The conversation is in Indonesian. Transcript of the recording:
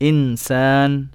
insan.